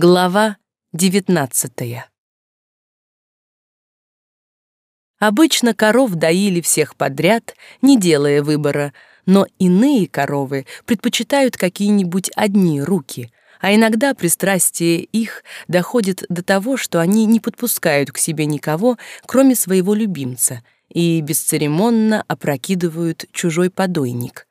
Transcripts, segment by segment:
Глава 19 Обычно коров доили всех подряд, не делая выбора, но иные коровы предпочитают какие-нибудь одни руки, а иногда пристрастие их доходит до того, что они не подпускают к себе никого, кроме своего любимца, и бесцеремонно опрокидывают чужой подойник.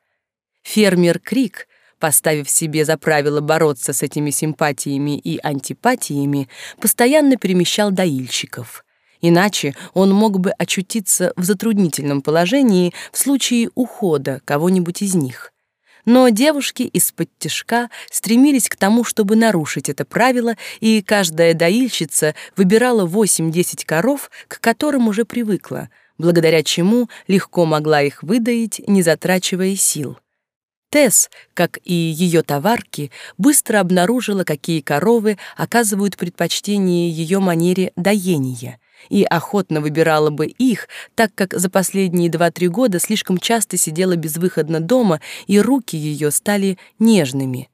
Фермер Крик — поставив себе за правило бороться с этими симпатиями и антипатиями, постоянно перемещал доильщиков. Иначе он мог бы очутиться в затруднительном положении в случае ухода кого-нибудь из них. Но девушки из-под тяжка стремились к тому, чтобы нарушить это правило, и каждая доильщица выбирала 8-10 коров, к которым уже привыкла, благодаря чему легко могла их выдоить, не затрачивая сил. Тесс, как и ее товарки, быстро обнаружила, какие коровы оказывают предпочтение ее манере доения, и охотно выбирала бы их, так как за последние два-три года слишком часто сидела безвыходно дома, и руки ее стали нежными.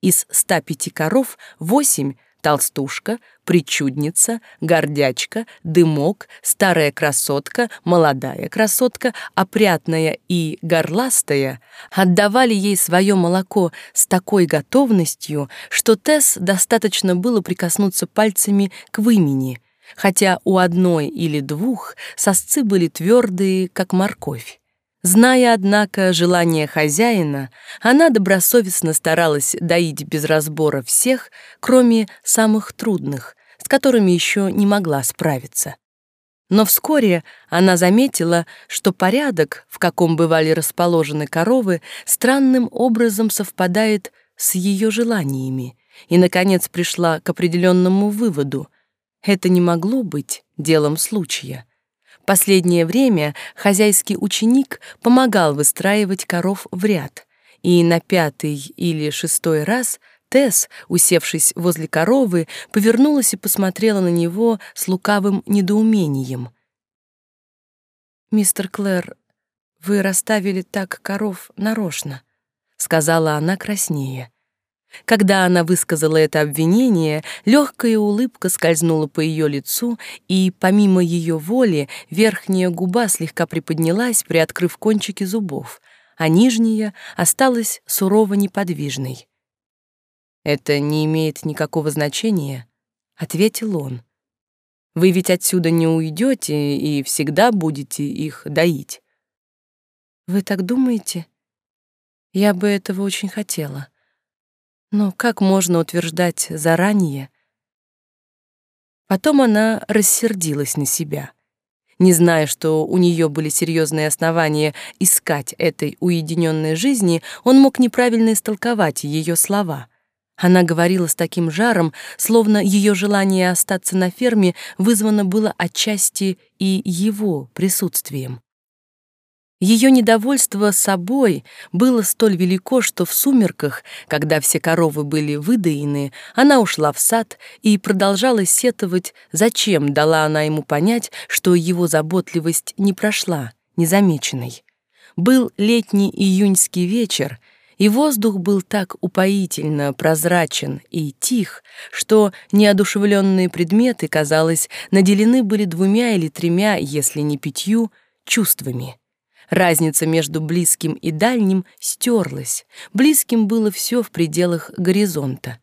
Из 105 коров восемь толстушка, причудница, гордячка, дымок, старая красотка, молодая красотка, опрятная и горластая отдавали ей свое молоко с такой готовностью, что Тесс достаточно было прикоснуться пальцами к вымени, хотя у одной или двух сосцы были твердые, как морковь. Зная, однако, желание хозяина, она добросовестно старалась доить без разбора всех, кроме самых трудных, с которыми еще не могла справиться. Но вскоре она заметила, что порядок, в каком бывали расположены коровы, странным образом совпадает с ее желаниями, и, наконец, пришла к определенному выводу. Это не могло быть делом случая — Последнее время хозяйский ученик помогал выстраивать коров в ряд, и на пятый или шестой раз Тесс, усевшись возле коровы, повернулась и посмотрела на него с лукавым недоумением. «Мистер Клэр, вы расставили так коров нарочно», — сказала она краснее. Когда она высказала это обвинение, легкая улыбка скользнула по ее лицу, и, помимо ее воли, верхняя губа слегка приподнялась, приоткрыв кончики зубов, а нижняя осталась сурово неподвижной. «Это не имеет никакого значения», — ответил он. «Вы ведь отсюда не уйдете и всегда будете их доить». «Вы так думаете? Я бы этого очень хотела». Но как можно утверждать заранее? Потом она рассердилась на себя. Не зная, что у нее были серьезные основания искать этой уединенной жизни, он мог неправильно истолковать ее слова. Она говорила с таким жаром, словно ее желание остаться на ферме вызвано было отчасти и его присутствием. Ее недовольство собой было столь велико, что в сумерках, когда все коровы были выдаены, она ушла в сад и продолжала сетовать, зачем дала она ему понять, что его заботливость не прошла незамеченной. Был летний июньский вечер, и воздух был так упоительно прозрачен и тих, что неодушевленные предметы, казалось, наделены были двумя или тремя, если не пятью, чувствами — Разница между близким и дальним стерлась. Близким было все в пределах горизонта.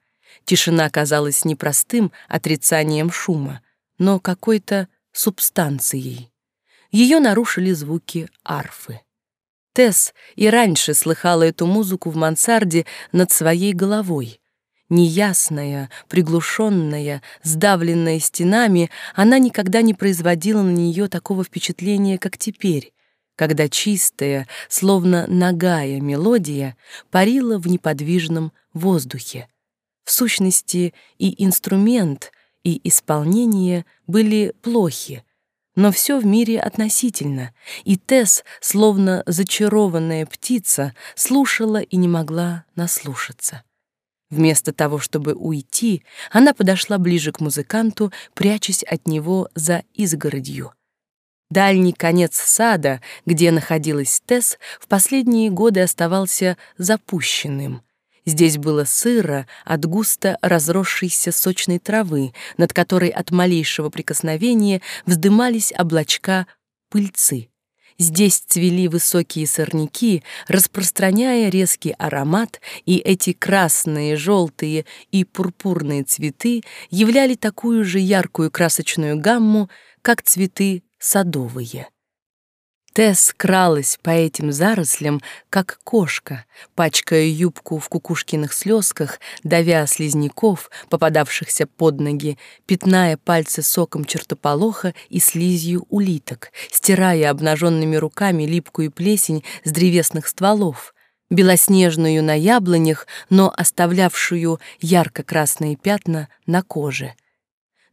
Тишина казалась не простым отрицанием шума, но какой-то субстанцией. Ее нарушили звуки арфы. Тесс и раньше слыхала эту музыку в мансарде над своей головой. Неясная, приглушенная, сдавленная стенами, она никогда не производила на нее такого впечатления, как теперь, когда чистая, словно нагая мелодия парила в неподвижном воздухе. В сущности, и инструмент, и исполнение были плохи, но все в мире относительно, и Тесс, словно зачарованная птица, слушала и не могла наслушаться. Вместо того, чтобы уйти, она подошла ближе к музыканту, прячась от него за изгородью. Дальний конец сада, где находилась Тесс, в последние годы оставался запущенным. Здесь было сыро от густо разросшейся сочной травы, над которой от малейшего прикосновения вздымались облачка пыльцы. Здесь цвели высокие сорняки, распространяя резкий аромат, и эти красные, желтые и пурпурные цветы являли такую же яркую красочную гамму, как цветы садовые. Тесс кралась по этим зарослям, как кошка, пачкая юбку в кукушкиных слезках, давя слизняков, попадавшихся под ноги, пятная пальцы соком чертополоха и слизью улиток, стирая обнаженными руками липкую плесень с древесных стволов, белоснежную на яблонях, но оставлявшую ярко-красные пятна на коже.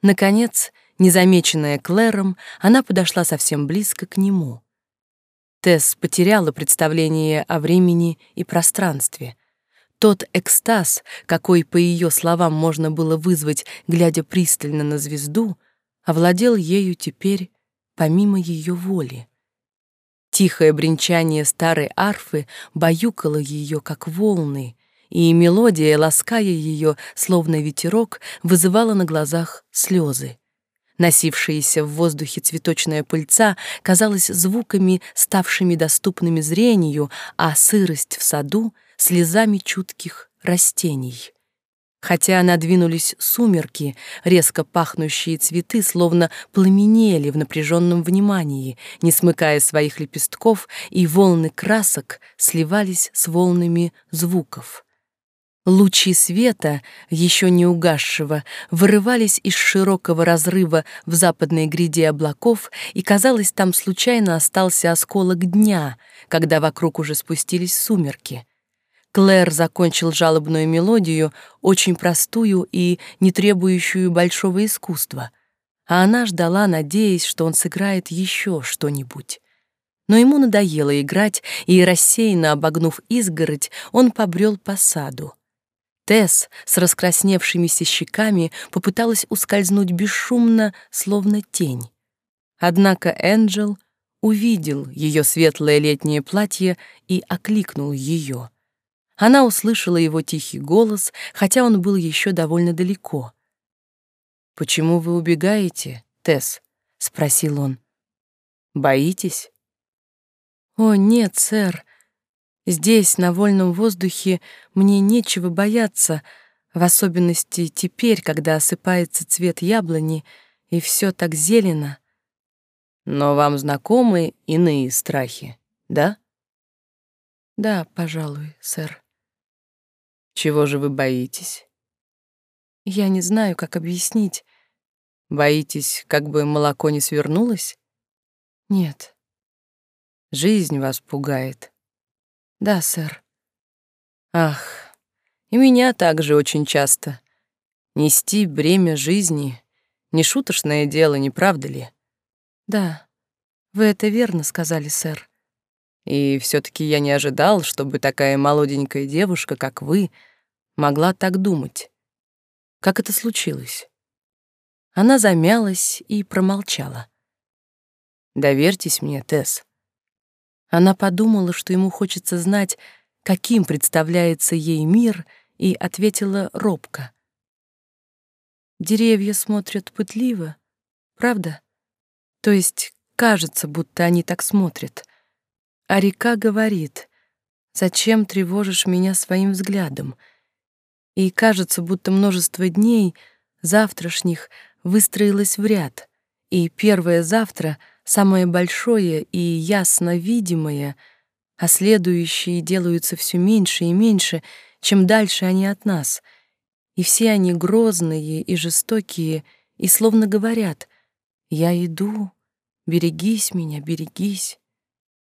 Наконец, незамеченная Клэром, она подошла совсем близко к нему — Тесс потеряла представление о времени и пространстве. Тот экстаз, какой, по ее словам, можно было вызвать, глядя пристально на звезду, овладел ею теперь помимо ее воли. Тихое бренчание старой арфы баюкало ее, как волны, и мелодия, лаская ее, словно ветерок, вызывала на глазах слезы. Носившаяся в воздухе цветочная пыльца казалась звуками, ставшими доступными зрению, а сырость в саду — слезами чутких растений. Хотя надвинулись сумерки, резко пахнущие цветы словно пламенели в напряженном внимании, не смыкая своих лепестков, и волны красок сливались с волнами звуков. Лучи света, еще не угасшего, вырывались из широкого разрыва в западной гряде облаков, и, казалось, там случайно остался осколок дня, когда вокруг уже спустились сумерки. Клэр закончил жалобную мелодию, очень простую и не требующую большого искусства, а она ждала, надеясь, что он сыграет еще что-нибудь. Но ему надоело играть, и, рассеянно обогнув изгородь, он побрел по саду. Тесс с раскрасневшимися щеками попыталась ускользнуть бесшумно, словно тень. Однако Энджел увидел ее светлое летнее платье и окликнул ее. Она услышала его тихий голос, хотя он был еще довольно далеко. «Почему вы убегаете, Тесс?» — спросил он. «Боитесь?» «О, нет, сэр», Здесь, на вольном воздухе, мне нечего бояться, в особенности теперь, когда осыпается цвет яблони, и все так зелено. Но вам знакомы иные страхи, да? Да, пожалуй, сэр. Чего же вы боитесь? Я не знаю, как объяснить. Боитесь, как бы молоко не свернулось? Нет. Жизнь вас пугает. Да, сэр. Ах, и меня также очень часто. Нести бремя жизни — не шуточное дело, не правда ли? Да, вы это верно сказали, сэр. И все таки я не ожидал, чтобы такая молоденькая девушка, как вы, могла так думать. Как это случилось? Она замялась и промолчала. Доверьтесь мне, Тесс. Она подумала, что ему хочется знать, каким представляется ей мир, и ответила робко. Деревья смотрят пытливо, правда? То есть кажется, будто они так смотрят. А река говорит, «Зачем тревожишь меня своим взглядом?» И кажется, будто множество дней, завтрашних, выстроилось в ряд, и первое завтра — самое большое и ясно видимое, а следующие делаются все меньше и меньше, чем дальше они от нас. И все они грозные и жестокие, и словно говорят «Я иду, берегись меня, берегись».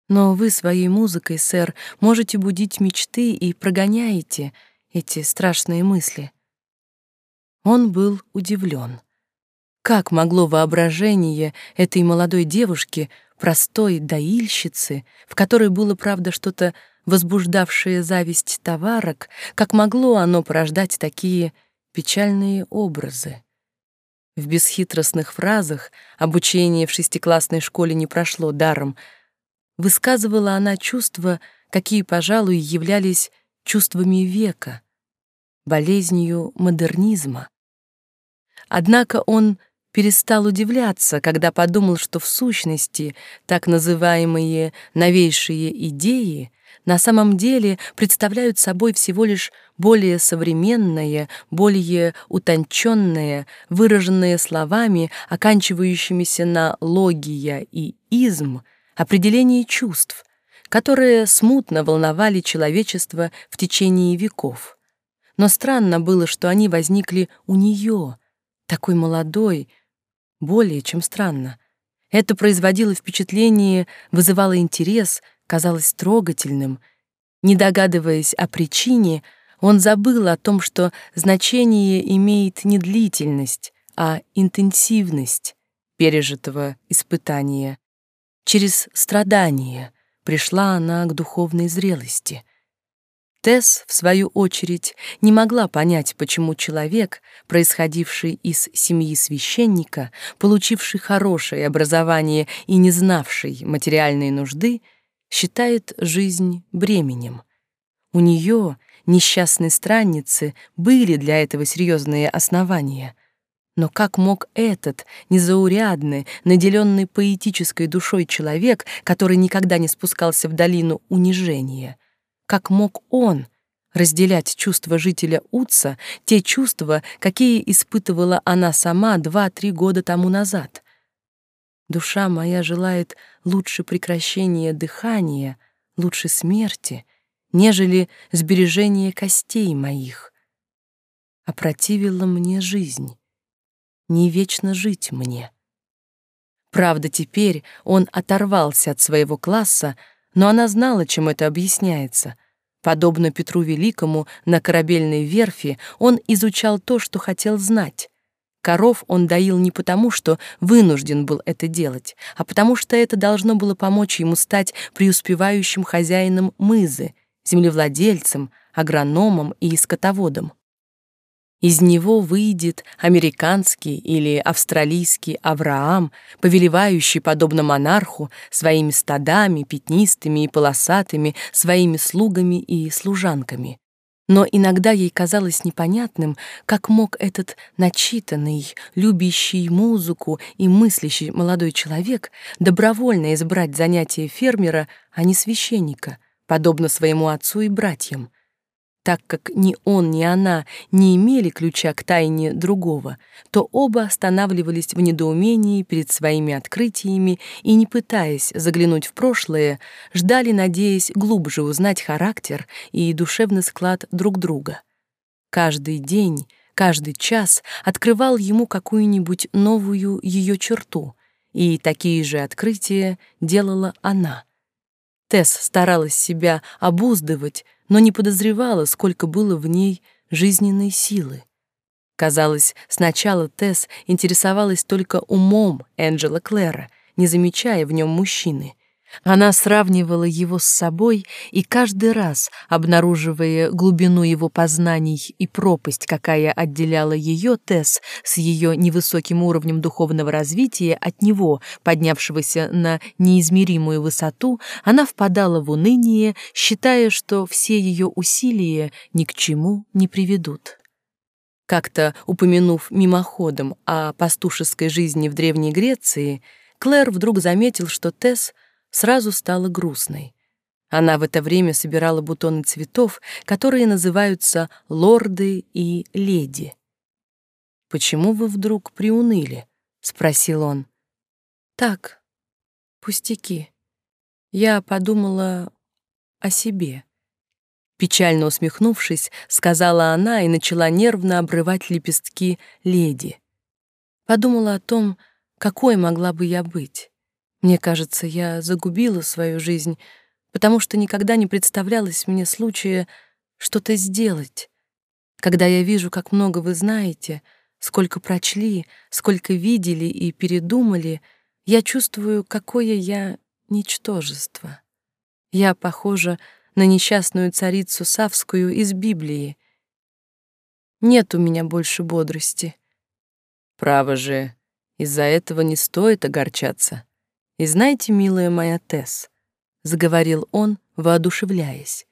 Но вы своей музыкой, сэр, можете будить мечты и прогоняете эти страшные мысли. Он был удивлен. Как могло воображение этой молодой девушки, простой доильщицы, в которой было, правда, что-то возбуждавшее зависть товарок, как могло оно порождать такие печальные образы? В бесхитростных фразах обучение в шестиклассной школе не прошло даром. Высказывала она чувства, какие, пожалуй, являлись чувствами века, болезнью модернизма. Однако он перестал удивляться, когда подумал, что в сущности так называемые новейшие идеи на самом деле представляют собой всего лишь более современное, более утонченное, выраженное словами, оканчивающимися на логия и изм, определение чувств, которые смутно волновали человечество в течение веков. Но странно было, что они возникли у нее, такой молодой, более чем странно. Это производило впечатление, вызывало интерес, казалось трогательным. Не догадываясь о причине, он забыл о том, что значение имеет не длительность, а интенсивность пережитого испытания. Через страдания пришла она к духовной зрелости. Тесс, в свою очередь, не могла понять, почему человек, происходивший из семьи священника, получивший хорошее образование и не знавший материальной нужды, считает жизнь бременем. У нее, несчастной странницы, были для этого серьезные основания. Но как мог этот незаурядный, наделенный поэтической душой человек, который никогда не спускался в долину унижения — как мог он разделять чувства жителя Утса, те чувства, какие испытывала она сама два-три года тому назад? Душа моя желает лучше прекращения дыхания, лучше смерти, нежели сбережения костей моих. Опротивила мне жизнь, не вечно жить мне. Правда, теперь он оторвался от своего класса, но она знала, чем это объясняется. Подобно Петру Великому на корабельной верфи, он изучал то, что хотел знать. Коров он доил не потому, что вынужден был это делать, а потому что это должно было помочь ему стать преуспевающим хозяином мызы, землевладельцем, агрономом и скотоводом. Из него выйдет американский или австралийский Авраам, повелевающий, подобно монарху, своими стадами, пятнистыми и полосатыми, своими слугами и служанками. Но иногда ей казалось непонятным, как мог этот начитанный, любящий музыку и мыслящий молодой человек добровольно избрать занятие фермера, а не священника, подобно своему отцу и братьям. Так как ни он, ни она не имели ключа к тайне другого, то оба останавливались в недоумении перед своими открытиями и, не пытаясь заглянуть в прошлое, ждали, надеясь глубже узнать характер и душевный склад друг друга. Каждый день, каждый час открывал ему какую-нибудь новую ее черту, и такие же открытия делала она. Тесс старалась себя обуздывать, но не подозревала, сколько было в ней жизненной силы. Казалось, сначала Тесс интересовалась только умом Энджела Клэра, не замечая в нем мужчины. Она сравнивала его с собой и каждый раз, обнаруживая глубину его познаний и пропасть, какая отделяла ее, Тесс, с ее невысоким уровнем духовного развития от него, поднявшегося на неизмеримую высоту, она впадала в уныние, считая, что все ее усилия ни к чему не приведут. Как-то упомянув мимоходом о пастушеской жизни в Древней Греции, Клэр вдруг заметил, что Тесс — сразу стала грустной. Она в это время собирала бутоны цветов, которые называются лорды и леди. «Почему вы вдруг приуныли?» — спросил он. «Так, пустяки. Я подумала о себе». Печально усмехнувшись, сказала она и начала нервно обрывать лепестки леди. Подумала о том, какой могла бы я быть. Мне кажется, я загубила свою жизнь, потому что никогда не представлялось мне случая что-то сделать. Когда я вижу, как много вы знаете, сколько прочли, сколько видели и передумали, я чувствую, какое я ничтожество. Я похожа на несчастную царицу Савскую из Библии. Нет у меня больше бодрости. Право же, из-за этого не стоит огорчаться. И знаете, милая моя Тесс, заговорил он, воодушевляясь.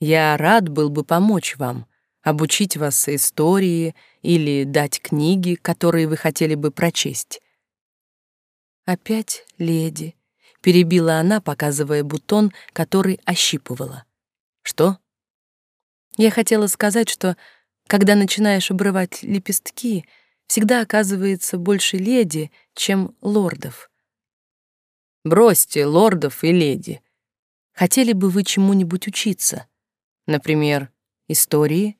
Я рад был бы помочь вам, обучить вас истории или дать книги, которые вы хотели бы прочесть. Опять леди, перебила она, показывая бутон, который ощипывала. Что? Я хотела сказать, что когда начинаешь обрывать лепестки, всегда оказывается больше леди, чем лордов. Бросьте лордов и леди. Хотели бы вы чему-нибудь учиться? Например, истории?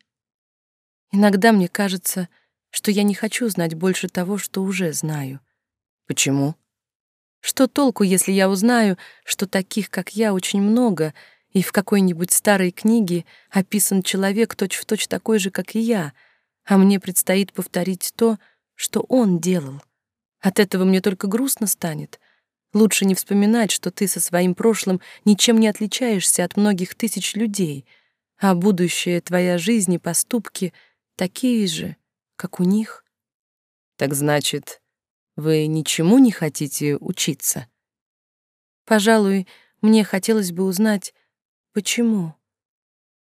Иногда мне кажется, что я не хочу знать больше того, что уже знаю. Почему? Что толку, если я узнаю, что таких, как я, очень много, и в какой-нибудь старой книге описан человек точь-в-точь точь такой же, как и я, а мне предстоит повторить то, что он делал. От этого мне только грустно станет. Лучше не вспоминать, что ты со своим прошлым ничем не отличаешься от многих тысяч людей, а будущее твоя жизнь и поступки такие же, как у них. Так значит, вы ничему не хотите учиться? Пожалуй, мне хотелось бы узнать, почему.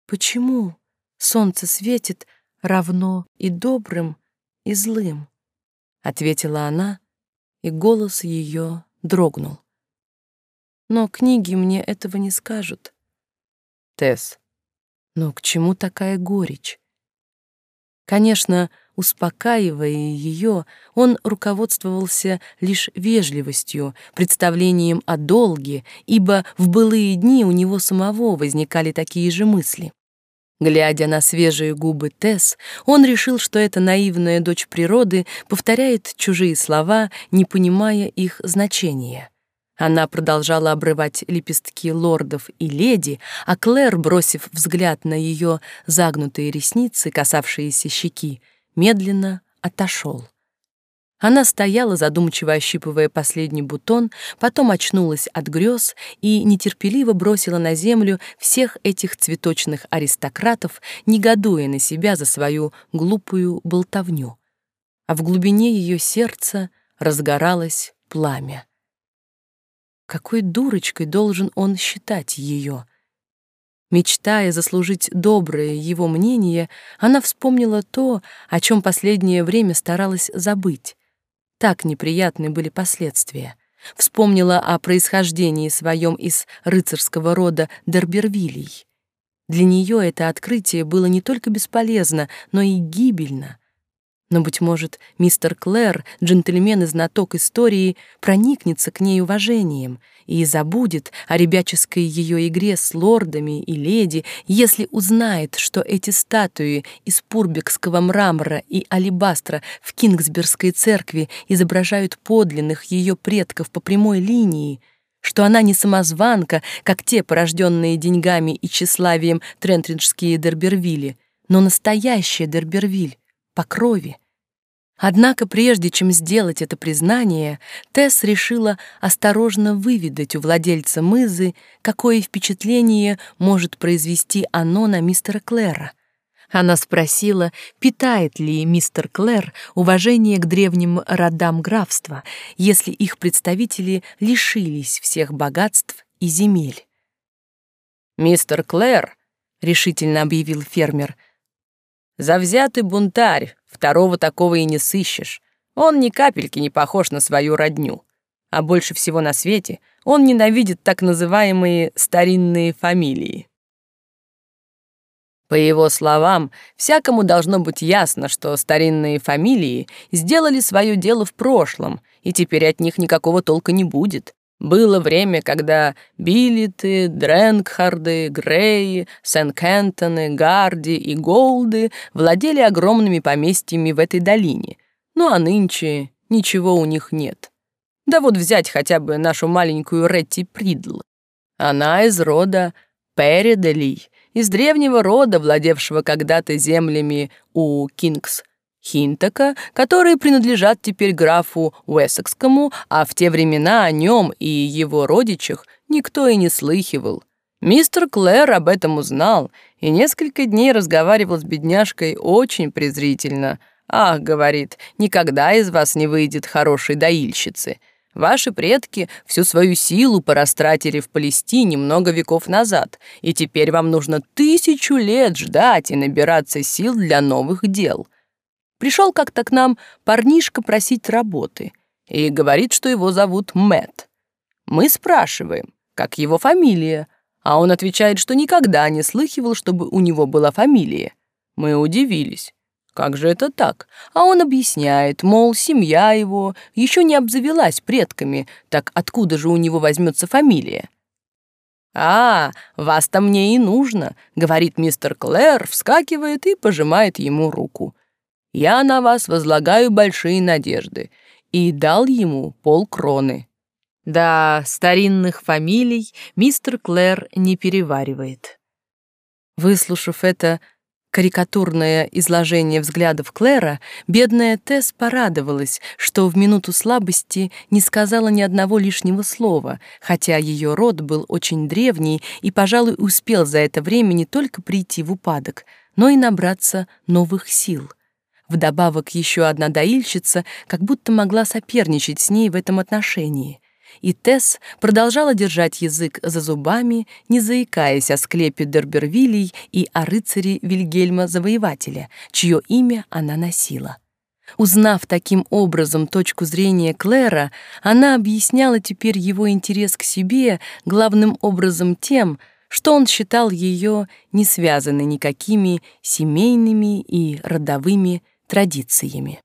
Почему солнце светит равно и добрым, и злым? Ответила она, и голос ее дрогнул. Но книги мне этого не скажут. Тесс, но к чему такая горечь? Конечно, Успокаивая ее, он руководствовался лишь вежливостью, представлением о долге, ибо в былые дни у него самого возникали такие же мысли. Глядя на свежие губы Тесс, он решил, что эта наивная дочь природы повторяет чужие слова, не понимая их значения. Она продолжала обрывать лепестки лордов и леди, а Клэр, бросив взгляд на ее загнутые ресницы, касавшиеся щеки, медленно отошел. Она стояла, задумчиво ощипывая последний бутон, потом очнулась от грез и нетерпеливо бросила на землю всех этих цветочных аристократов, негодуя на себя за свою глупую болтовню. А в глубине ее сердца разгоралось пламя. Какой дурочкой должен он считать ее — Мечтая заслужить доброе его мнение, она вспомнила то, о чем последнее время старалась забыть. Так неприятны были последствия. Вспомнила о происхождении своем из рыцарского рода Дербервилей. Для нее это открытие было не только бесполезно, но и гибельно — но, быть может, мистер Клэр, джентльмен и знаток истории, проникнется к ней уважением и забудет о ребяческой ее игре с лордами и леди, если узнает, что эти статуи из пурбекского мрамора и алебастра в Кингсбергской церкви изображают подлинных ее предков по прямой линии, что она не самозванка, как те, порожденные деньгами и тщеславием трентриджские Дербервилли, но настоящая Дербервиль, по крови. Однако прежде чем сделать это признание, Тесс решила осторожно выведать у владельца мызы, какое впечатление может произвести оно на мистера Клэра. Она спросила, питает ли мистер Клэр уважение к древним родам графства, если их представители лишились всех богатств и земель. «Мистер Клэр», — решительно объявил фермер, — Завзятый бунтарь, второго такого и не сыщешь. Он ни капельки не похож на свою родню. А больше всего на свете он ненавидит так называемые старинные фамилии. По его словам, всякому должно быть ясно, что старинные фамилии сделали свое дело в прошлом, и теперь от них никакого толка не будет. Было время, когда Биллиты, Дрэнгхарды, Греи, Сен-Кентоны, Гарди и Голды владели огромными поместьями в этой долине. Ну а нынче ничего у них нет. Да вот взять хотя бы нашу маленькую Ретти Придл. Она из рода Переделий, из древнего рода, владевшего когда-то землями у Кингс Хинтака, которые принадлежат теперь графу Уэссекскому, а в те времена о нем и его родичах никто и не слыхивал. Мистер Клэр об этом узнал и несколько дней разговаривал с бедняжкой очень презрительно. «Ах, — говорит, — никогда из вас не выйдет хорошей доильщицы. Ваши предки всю свою силу порастратили в Палестине много веков назад, и теперь вам нужно тысячу лет ждать и набираться сил для новых дел. Пришел как-то к нам парнишка просить работы и говорит, что его зовут Мэт. Мы спрашиваем, как его фамилия, а он отвечает, что никогда не слыхивал, чтобы у него была фамилия. Мы удивились. Как же это так? А он объясняет, мол, семья его еще не обзавелась предками, так откуда же у него возьмется фамилия? «А, вас-то мне и нужно», — говорит мистер Клэр, вскакивает и пожимает ему руку. «Я на вас возлагаю большие надежды» и дал ему полкроны. Да, старинных фамилий мистер Клэр не переваривает. Выслушав это, карикатурное изложение взглядов Клэра, бедная Тесс порадовалась, что в минуту слабости не сказала ни одного лишнего слова, хотя ее род был очень древний и, пожалуй, успел за это время не только прийти в упадок, но и набраться новых сил. Вдобавок еще одна доильщица как будто могла соперничать с ней в этом отношении — и Тесс продолжала держать язык за зубами, не заикаясь о склепе Дербервилей и о рыцаре Вильгельма Завоевателя, чье имя она носила. Узнав таким образом точку зрения Клэра, она объясняла теперь его интерес к себе главным образом тем, что он считал ее не связанной никакими семейными и родовыми традициями.